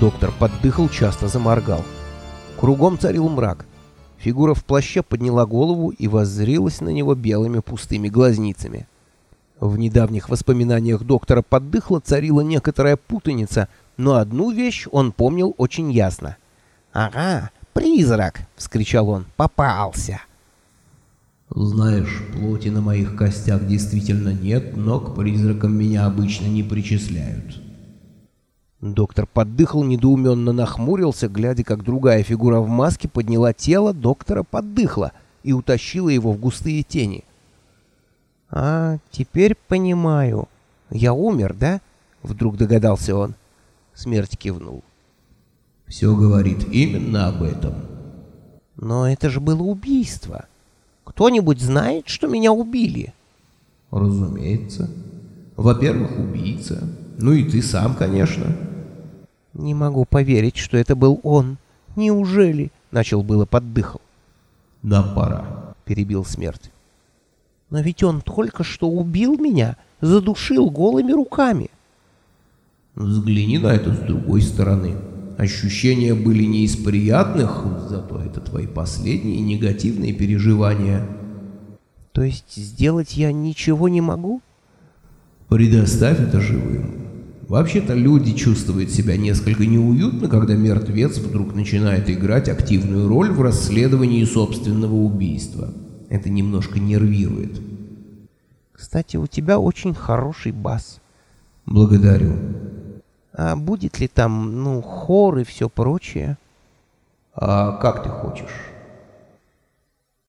Доктор поддыхал, часто заморгал. Кругом царил мрак. Фигура в плаще подняла голову и воззрилась на него белыми пустыми глазницами. В недавних воспоминаниях доктора поддыхла царила некоторая путаница, но одну вещь он помнил очень ясно. «Ага, призрак!» — вскричал он. «Попался!» «Знаешь, плоти на моих костях действительно нет, но к призракам меня обычно не причисляют». Доктор поддыхал, недоуменно нахмурился, глядя, как другая фигура в маске подняла тело доктора поддыхла и утащила его в густые тени. «А, теперь понимаю. Я умер, да?» — вдруг догадался он. Смерть кивнул. «Все говорит именно об этом». «Но это же было убийство. Кто-нибудь знает, что меня убили?» «Разумеется. Во-первых, убийца. Ну и ты сам, конечно». «Не могу поверить, что это был он. Неужели?» — начал было поддыхал. «Да пора», — перебил смерть. «Но ведь он только что убил меня, задушил голыми руками». «Взгляни на это с другой стороны. Ощущения были не из приятных, зато это твои последние негативные переживания». «То есть сделать я ничего не могу?» «Предоставь это живым. Вообще-то люди чувствуют себя несколько неуютно, когда мертвец вдруг начинает играть активную роль в расследовании собственного убийства. Это немножко нервирует. Кстати, у тебя очень хороший бас. Благодарю. А будет ли там, ну, хор и все прочее? А как ты хочешь?